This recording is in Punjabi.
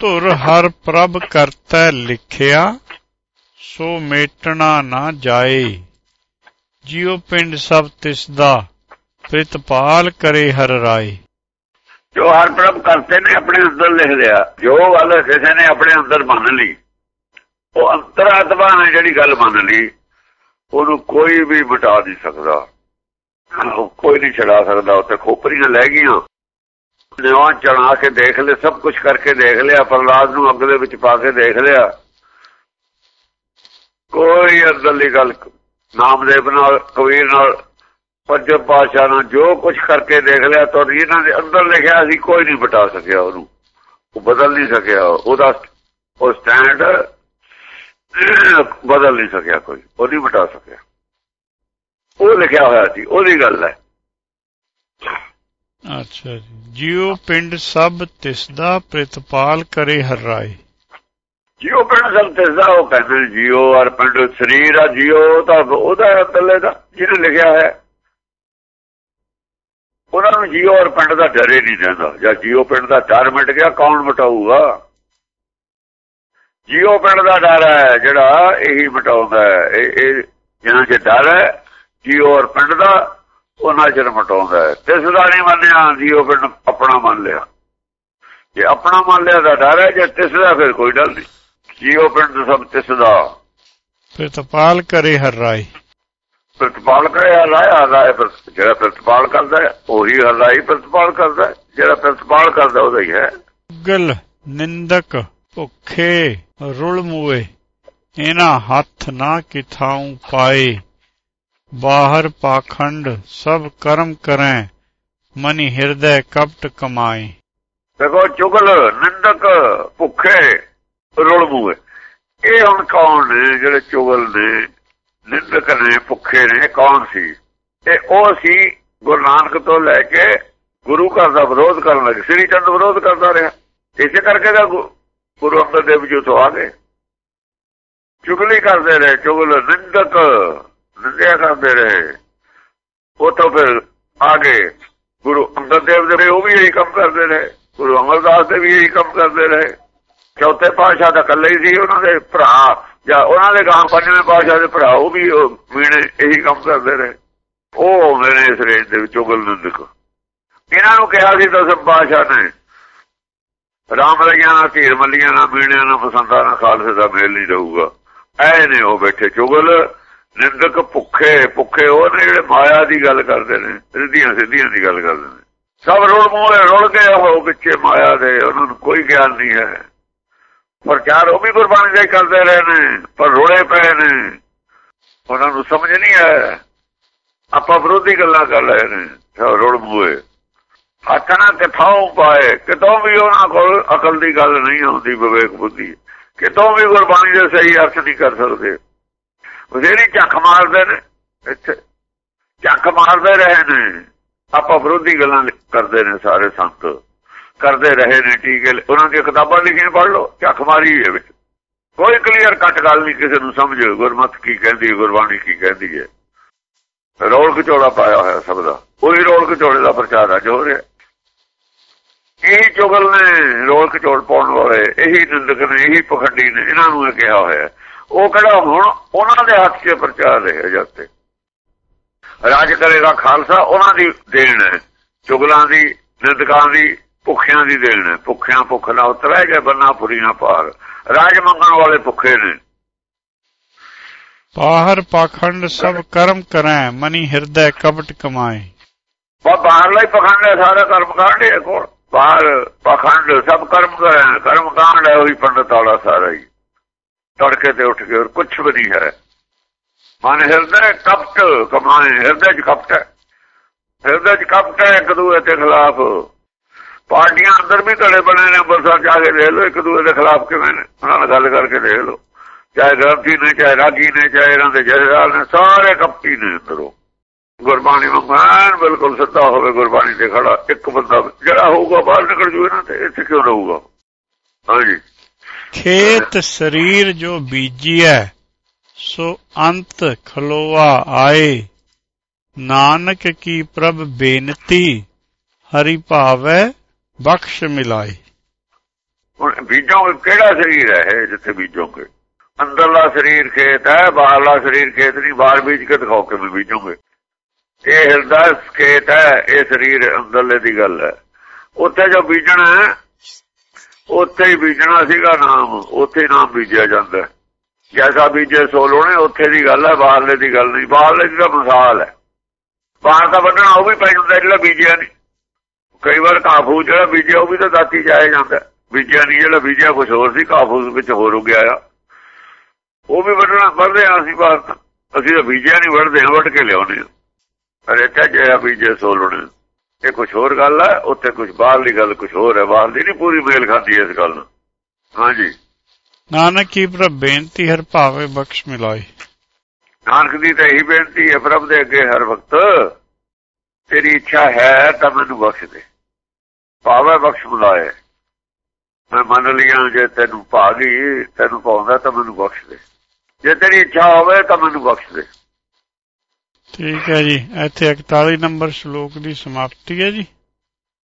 ਧੁਰ ਹਰ ਪ੍ਰਭ ਕਰਤੈ ਲਿਖਿਆ, ਸੋ ਮੇਟਣਾ ਨਾ ਜਾਏ। ਜਿਉ ਪਿੰਡ ਸਭ ਤਿਸ ਦਾ ਪ੍ਰਿਤਪਾਲ ਕਰੇ ਹਰ ਰਾਏ। ਜੋ ਹਰ ਪ੍ਰਭ ਕਰਤੇ ਨੇ ਆਪਣੇ ਅੰਦਰ ਲਿਖ ਲਿਆ, ਜੋ ਗੱਲ ਕਿਸੇ ਨੇ ਆਪਣੇ ਅੰਦਰ ਮੰਨ ਲਈ, ਉਹ ਅੰਤਰਾਤਮਾ ਨੇ ਜਿਹੜੀ ਗੱਲ ਮੰਨ ਲਈ, ਉਹਨੂੰ ਕੋਈ ਵੀ ਮਿਟਾ ਨਹੀਂ ਸਕਦਾ। ਕੋਈ ਨਹੀਂ ਛਡਾ ਸਕਦਾ ਉੱਤੇ ਖੋਪਰੀਆਂ ਲੈ ਗਈਆਂ। ਨਿਵਾਂ ਚੜਾ ਕੇ ਦੇਖ ਲੈ ਸਭ ਕੁਝ ਕਰਕੇ ਦੇਖ ਲਿਆ ਪ੍ਰਲਾਦ ਨੂੰ ਅੱਗ ਦੇ ਵਿੱਚ ਪਾ ਕੇ ਦੇਖ ਲਿਆ। ਕੋਈ ਅੰਦਰਲੀ ਗੱਲ ਨਾਮਦੇਵ ਨਾਲ, ਕਬੀਰ ਨਾਲ, ਪੰਜੇ ਪਾਸ਼ਾ ਨਾਲ ਜੋ ਕੁਝ ਕਰਕੇ ਦੇਖ ਲਿਆ, ਤਾਂ ਇਹਨਾਂ ਦੇ ਅੰਦਰ ਲਿਖਿਆ ਸੀ, ਕੋਈ ਨਹੀਂ ਬਟਾ ਸਕਿਆ ਉਹਨੂੰ। ਉਹ ਬਦਲ ਨਹੀਂ ਸਕਿਆ, ਉਹਦਾ ਉਹ ਸਟੈਂਡ ਬਦਲ ਨਹੀਂ ਸਕਿਆ ਕੋਈ, ਉਹ ਨਹੀਂ ਬਟਾ ਸਕਿਆ। ਉਹ ਲਿਖਿਆ ਹੋਇਆ ਸੀ, ਉਹਦੀ ਗੱਲ ਹੈ। ਅੱਛਾ ਜੀ। ਜਿਉ ਪਿੰਡ ਸਭ ਤਿਸ ਪ੍ਰਿਤਪਾਲ ਕਰੇ ਹਰ ਰਾਏ। ਜਿਉ ਪਿੰਡ ਸਭ ਤਿਸ ਉਹ ਕਹਿੰਦੇ ਜਿਉ, ਔਰ ਪਿੰਡ ਸਰੀਰ ਆ ਜਿਉ ਤਾਂ ਉਹਦਾ ਅੰਦਰਲੇ ਦਾ ਜਿਹਨੇ ਲਿਖਿਆ ਹੈ ਉਹਨਾਂ ਨੂੰ ਜਿਉ ਔਰ ਪਿੰਡ ਦਾ ਡਰ ਹੀ ਨਹੀਂ ਰਹਿੰਦਾ। ਜਾਂ ਜਿਉ ਪਿੰਡ ਦਾ ਡਰ ਮਿਟ ਗਿਆ, ਕੌਣ ਮਟਾਊਗਾ? ਜਿਉ ਪਿੰਡ ਦਾ ਡਰ ਹੈ, ਜਿਹੜਾ ਇਹੀ ਮਟਾਉਂਦਾ ਇਹ ਜਿਹਨਾਂ 'ਚ ਡਰ ਹੈ, ਜਿਉ ਔਰ ਪਿੰਡ ਦਾ ਉਹਨਾਂ ਚਿਰ ਮਟਾਉਂਦਾ ਤਿਸ ਦਾ ਨਹੀਂ ਮੰਨਿਆ ਜਿਉ ਪਿੰਡ ਆਪਣਾ ਮੰਨ ਲਿਆ। ਜੇ ਆਪਣਾ ਮੰਨ ਲਿਆ ਦਾ ਡਰ ਹੈ ਜੇ ਤਿਸ ਦਾ ਫਿਰ ਕੋਈ ਡਰ ਨਹੀਂ। ਜਿਉ ਪਿੰਡ ਸਭ ਤਿਸ ਦਾ ਪ੍ਰਿਤਪਾਲ ਕਰੇ ਹਰ ਰਾਏ। ਪ੍ਰਤਪਾਲ ਕਰਿਆ ਰਾਇਆ ਰਾਇ ਜਿਹੜਾ ਪ੍ਰਤਪਾਲ ਕਰਦਾ ਉਹੀ ਹਲਾਈ ਪ੍ਰਤਪਾਲ ਕਰਦਾ ਜਿਹੜਾ ਪ੍ਰਤਪਾਲ ਕਰਦਾ ਉਹਦਾ ਹੀ ਹੈ। ਗਲ ਨਿੰਦਕ ਭੁੱਖੇ ਰੁਲ ਮੂਏ ਇਹਨਾਂ ਹੱਥ ਨਾ ਕਿਥਾਉ ਪਾਏ। ਬਾਹਰ ਪਾਖੰਡ ਸਭ ਕਰਮ ਕਰੈ, ਮਨੀ ਹਿਰਦੈ ਕਪਟ ਕਮਾਏ। ਦੇਖੋ, ਚੁਗਲ, ਨਿੰਦਕ, ਭੁੱਖੇ, ਰੁਲ ਮੂਏ ਇਹ ਹੁਣ ਕੌਣ ਨੇ, ਜਿਹੜੇ ਚੁਗਲ ਨੇ, ਨਿੰਦਕ ਨੇ, ਭੁੱਖੇ ਨੇ ਕੌਣ ਸੀ? ਤੇ ਉਹ ਸੀ ਗੁਰੂ ਨਾਨਕ ਤੋਂ ਲੈ ਕੇ ਗੁਰੂ ਘਰ ਦਾ ਵਿਰੋਧ ਕਰਨ ਲੱਗੇ। ਸ੍ਰੀ ਚੰਦ ਵਿਰੋਧ ਕਰਦਾ ਰਿਹਾ। ਇਸੇ ਕਰਕੇ ਦਾ ਗੁਰੂ ਅੰਗਦ ਦੇਵ ਜੀ ਤੋਂ ਆ ਗਏ। ਚੁਗਲੀ ਕਰਦੇ ਰਹੇ, ਚੁਗਲ, ਨਿੰਦਕ। ਨਿੰਦਿਆ ਕਰਦੇ ਰਹੇ। ਉਹ ਤਾਂ ਫਿਰ ਆ ਗਏ ਗੁਰੂ ਅੰਗਦ ਦੇਵ ਦੇ ਉਹ ਵੀ ਇਹੀ ਕੰਮ ਕਰਦੇ ਰਹੇ। ਗੁਰੂ ਅਮਰਦਾਸ ਦੇ ਵੀ ਇਹੀ ਕੰਮ ਕਰਦੇ ਰਹੇ। ਚੌਥੇ ਪਾਤਸ਼ਾਹ ਦਾ ਇਕੱਲੇ ਹੀ ਸੀ ਉਹਨਾਂ ਦੇ ਭਰਾ, ਜਾਂ ਉਹਨਾਂ ਦੇ ਗਾਂ ਪੰਜਵੇਂ ਪਾਤਸ਼ਾਹ ਦੇ ਭਰਾ, ਉਹ ਵੀ ਮੀਣੇ ਇਹੀ ਕੰਮ ਕਰਦੇ ਰਹੇ। ਉਹ ਆਉਂਦੇ ਨੇ ਇਸ ਰੇਂਜ ਦੇ ਵਿੱਚ ਉਗਲ ਨਿੰਦਕ। ਇਹਨਾਂ ਨੂੰ ਕਿਹਾ ਸੀ ਦਸਮ ਪਾਤਸ਼ਾਹ ਨੇ, ਰਾਮ ਰਈਆਂ ਨਾਲ ਧੀਰ ਮੱਲੀਆਂ ਨਾਲ ਮੀਣਿਆਂ ਨਾਲ ਪਸੰਦਾਂ ਨਾਲ ਖਾਲਸੇ ਦਾ ਮੇਲ ਨਹੀਂ ਰਹੂਗਾ। ਐ ਨੇ ਉਹ ਬੈਠੇ ਚੁਗਲ। ਨਿੰਦਕ ਭੁੱਖੇ ਭੁੱਖੇ ਉਹ ਨੇ ਜਿਹੜੇ ਮਾਇਆ ਦੀ ਗੱਲ ਕਰਦੇ ਨੇ ਸਿੱਧੀਆਂ ਸਿੱਧੀਆਂ ਦੀ ਗੱਲ ਕਰਦੇ ਨੇ। ਸਭ ਰੋੜ ਮੂਹਰੇ ਰੁੜ ਗਏ ਉਹ ਵਿੱਚੇ ਮਾਇਆ ਦੇ, ਉਹਨਾਂ ਨੂੰ ਕੋਈ ਗਿਆਨ ਨਹੀਂ ਹੈ। ਪ੍ਰਚਾਰ ਉਹ ਵੀ ਗੁਰਬਾਣੀ ਦਾ ਕਰਦੇ ਰਹੇ ਨੇ, ਪਰ ਰੋੜੇ ਪਏ ਨੇ। ਉਹਨਾਂ ਨੂੰ ਸਮਝ ਨਹੀਂ ਆਇਆ ਆਪਾਂ ਵਿਰੋਧੀ ਗੱਲਾਂ ਕਰ ਰਹੇ ਨੇ ਰੋੜ ਮੂਏ ਹੱਥ ਨਾ ਕਿਥਾਉ ਪਾਏ, ਕਿਤੋਂ ਵੀ ਉਹਨਾਂ ਕੋਲ ਅਕਲ ਦੀ ਗੱਲ ਨਹੀਂ ਆਉਂਦੀ, ਵਿਵੇਕ ਬੁੱਧੀ। ਕਿਤੋਂ ਵੀ ਗੁਰਬਾਣੀ ਦੇ ਸਹੀ ਅਰਥ ਨਹੀਂ ਕਰ ਸਕਦੇ। ਉਹਦੇ ਝੱਖ ਮਾਰਦੇ ਨੇ, ਇੱਥੇ। ਝੱਖ ਮਾਰਦੇ ਰਹੇ ਨੇ। ਆਪਾਂ ਵਿਰੋਧੀ ਗੱਲਾਂ ਕਰਦੇ ਨੇ ਸਾਰੇ ਸੰਤ। ਕਰਦੇ ਰਹੇ ਨੇ ਟੀਕੇ ਉਹਨਾਂ ਦੀਆਂ ਕਿਤਾਬਾਂ ਲਿਖੀਆਂ ਪੜ੍ਹ ਲਓ ਝੱਖ ਮਾਰੀ ਹੈ ਵਿੱਚ। ਕੋਈ ਕਲੀਅਰ ਕੱਟ ਗੱਲ ਨਹੀਂ ਕਿਸੇ ਨੂੰ ਸਮਝ, ਗੁਰਮਤ ਕੀ ਕਹਿੰਦੀ, ਗੁਰਬਾਣੀ ਕੀ ਕਹਿੰਦੀ ਹੈ। ਰੋਲ ਕਚੋੜਾ ਪਾਇਆ ਹੋਇਆ ਸਭ ਦਾ। ਉਹੀ ਰੋਲ ਕਚੋੜੇ ਦਾ ਪ੍ਰਚਾਰ ਅੱਜ ਹੋ ਰਿਹਾ। ਇਹੀ ਚੁਗਲ ਨੇ ਰੋਲ ਕਚੋੜ ਪਾਉਣ ਵਾਲੇ, ਇਹੀ ਨਿੰਦਕ ਨੇ, ਇਹੀ ਪਖੰਡੀ ਨੇ, ਇਹਨਾਂ ਨੂੰ ਇਹ ਕਿਹਾ ਹੋਇਆ ਉਹ ਕਿਹੜਾ ਹੁਣ ਉਹਨਾਂ ਦੇ ਹੱਥ 'ਚ ਪ੍ਰਚਾਰ ਰਿਹਾ ਜਾਂਦੇ ਰਾਜ ਕਰੇਗਾ ਖਾਲਸਾ ਉਹਨਾਂ ਦੀ ਦੇਣ ਹੈ। ਚੁਗਲਾਂ ਦੀ ਨਿੰਦਕਾਂ ਦੀ ਭੁੱਖਿਆਂ ਦੀ ਦੇਣ ਹੈ। ਭੁੱਖਿਆਂ ਭੁੱਖ ਨਾ ਉਤਰੈ ਜੇ ਬੰਨਾ ਪੁਰੀਆਂ ਪਾਰ ਰਾਜ ਮੰਗਣ ਵਾਲੇ ਭੁੱਖੇ ਨੇ। ਬਾਹਰ ਪਾਖੰਡ ਸਭ ਕਰਮ ਕਰੈ ਮਨੀ ਹਿਰਦੈ ਕਪਟ ਕਮਾਏ। ਬਾ ਬਾਹਰਲਾ ਹੀ ਪਖੰਡ ਹੈ ਸਾਰਾ ਕਰਮ ਕਾਂਡ ਕੋਲ। ਬਾਹਰ ਪਖੰਡ ਸਭ ਕਰਮ ਕਰੈ ਕਰਮ ਕਾਂਡ ਹੈ ਉਹੀ ਪੰਡਤ ਵਾਲਾ ਸਾਰਾ ਹੀ। ਤੜਕੇ ਤੇ ਉੱਠ ਕੇ ਕੁਝ ਵੀ ਨਹੀਂ ਹੈ। ਮਨ ਹਿਰਦੈ ਕਪਟ, ਕਮਾਏ ਹਿਰਦੈ ਚ ਕਪਟ ਹੈ। ਹਿਰਦੈ ਚ ਕਪਟ ਹੈ ਇੱਕ ਦੂਏ ਦੇ ਖਿਲਾਫ। ਪਾਰਟੀਆਂ ਅੰਦਰ ਵੀ ਧੜੇ ਬਣੇ ਨੇ ਅੰਮ੍ਰਿਤਸਰ ਜਾ ਕੇ ਦੇਖ ਲੋ ਇੱਕ ਦੂਏ ਦੇ ਖਿਲਾਫ ਕਿਵੇਂ ਨੇ। ਉਹਨਾਂ ਨਾਲ ਗੱਲ ਕਰਕੇ ਦੇਖ ਲੋ ਚਾਹੇ ਗ੍ਰੰਥੀ ਨੇ, ਚਾਹੇ ਰਾਗੀ ਨੇ, ਚਾਹੇ ਇਹਨਾਂ ਦੇ ਜਥੇਦਾਰ ਨੇ, ਸਾਰੇ ਕਪਟੀ ਨੇ ਅੰਦਰੋਂ। ਗੁਰਬਾਣੀ ਮੰਗਾਨ ਬਿਲਕੁਲ ਸਿੱਧਾ ਹੋਵੇ, ਗੁਰਬਾਣੀ ਤੇ ਖੜਾ ਇੱਕ ਬੰਦਾ ਜਿਹੜਾ ਹੋਊਗਾ, ਬਾਹਰ ਨਿਕਲ ਜੂ ਇਹਨਾਂ ਤੇ, ਇੱਥੇ ਕਿਉਂ ਰਹੂਗਾ? ਹਾਂਜੀ। ਖੇਤ ਸਰੀਰ ਜੋ ਬੀਜੀਐ, ਸੋ ਅੰਤ ਖਲੋਆ ਆਏ। ਨਾਨਕ ਕੀ ਪ੍ਰਭ ਬੇਨਤੀ, ਹਰੀ ਭਾਵੈ ਬਖਸ਼ ਮਿਲਾਏ। ਹੁਣ ਬੀਜੋਗੇ ਕਿਹੜਾ ਸਰੀਰ ਹੈ ਇਹ ਜਿੱਥੇ ਬੀਜੋਗੇ ਅੰਦਰਲਾ ਸਰੀਰ ਖੇਤ ਹੈ, ਬਾਹਰਲਾ ਸਰੀਰ ਖੇਤ ਨਹੀਂ, ਬਾਹਰ ਬੀਜ ਕੇ ਦਿਖਾਓ ਕਿਵੇਂ ਬੀਜੋਗੇ ਇਹ ਹਿਰਦਾ ਖੇਤ ਹੈ, ਇਹ ਸਰੀਰ ਅੰਦਰਲੇ ਦੀ ਗੱਲ ਹੈ। ਉੱਥੇ ਜੋ ਬੀਜਣਾ ਉੱਥੇ ਹੀ ਬੀਜਣਾ ਸੀਗਾ ਨਾਮ, ਉੱਥੇ ਨਾਮ ਬੀਜਿਆ ਜਾਂਦਾ ਜੈਸਾ ਬੀਜੇ ਸੋ ਲੋਣੇ ਉੱਥੇ ਦੀ ਗੱਲ ਹੈ, ਬਾਹਰਲੇ ਦੀ ਗੱਲ ਨਹੀਂ। ਬਾਹਰਲੇ ਦੀ ਤਾਂ ਮਿਸਾਲ ਹੈ। ਬਾਹਰ ਦਾ ਵੱਢਣਾ, ਉਹ ਵੀ ਪੈ ਜਾਂਦਾ ਜਿਹੜਾ ਬੀਜਿਆ ਨਹੀਂ। ਕਈ ਵਾਰ ਕਾਫੂ ਜਿਹੜਾ ਬੀਜਿਆ, ਉਹ ਵੀ ਤਾਂ ਦਾਤੀ ਜਾਇਆ ਜਾਂਦਾ। ਬੀਜਿਆ ਨਹੀਂ, ਜਿਹੜਾ ਬੀਜਿਆ ਕੁਝ ਹੋਰ ਸੀ ਕਾਫੂ ਵਿੱਚ ਹੋਰ ਹੋ ਗਿਆ ਆ। ਉਹ ਵੀ ਵੱਢਣਾ, ਵੱਢਦੇ ਆ ਅਸੀਂ ਬਾਹਰ ਤਾਂ। ਅਸੀਂ ਤਾਂ ਬੀਜਿਆ ਨਹੀਂ, ਵੱਢਦੇ ਆ ਵੱਢ ਕੇ ਲਿਆਉਂਦੇ ਆ ਅਰੇ ਤਾਂ ਜਿਹੜਾ ਬੀਜੇ ਸੋ ਲੋਣੇ ਇਹ ਕੁਝ ਹੋਰ ਗੱਲ ਹੈ ਉੱਥੇ ਕੁਝ ਬਾਹਰਲੀ ਗੱਲ ਕੁਝ ਹੋਰ ਹੈ ਬਾਹਰਲੀ ਨਹੀਂ ਪੂਰੀ ਮੇਲ ਖਾਂਦੀ ਇਸ ਗੱਲ ਨਾਲ ਹਾਂਜੀ। ਨਾਨਕ ਕੀ ਪ੍ਰਭ ਬੇਨਤੀ ਹਰ ਭਾਵੇ ਬਖਸ਼ ਮਿਲਾਈ ਨਾਨਕ ਦੀ ਤਾਂ ਇਹੀ ਬੇਨਤੀ ਹੈ ਪ੍ਰਭ ਦੇ ਅੱਗੇ ਹਰ ਵਕਤ ਤੇਰੀ ਇੱਛਾ ਹੈ ਤਾਂ ਮੈਨੂੰ ਬਖਸ਼ ਦੇ। ਭਾਵੇਂ ਬਖਸ਼ ਬੁਲਾਏ ਮੈਂ ਮੰਨ ਲਿਆ ਜੇ ਤੈਨੂੰ ਭਾਗੀ ਤੈਨੂੰ ਪਾਉਂਦਾ ਤਾਂ ਮੈਨੂੰ ਬਖਸ਼ ਦੇ। ਜੇ ਤੇਰੀ ਇੱਛਾ ਹੋਵੇ ਤਾਂ ਮੈਨੂੰ ਬਖਸ਼ ਦੇ। ਠੀਕ ਹੈ ਜੀ। ਇੱਥੇ 41 ਨੰਬਰ ਸ਼ਲੋਕ ਦੀ ਸਮਾਪਤੀ ਹੈ ਜੀ।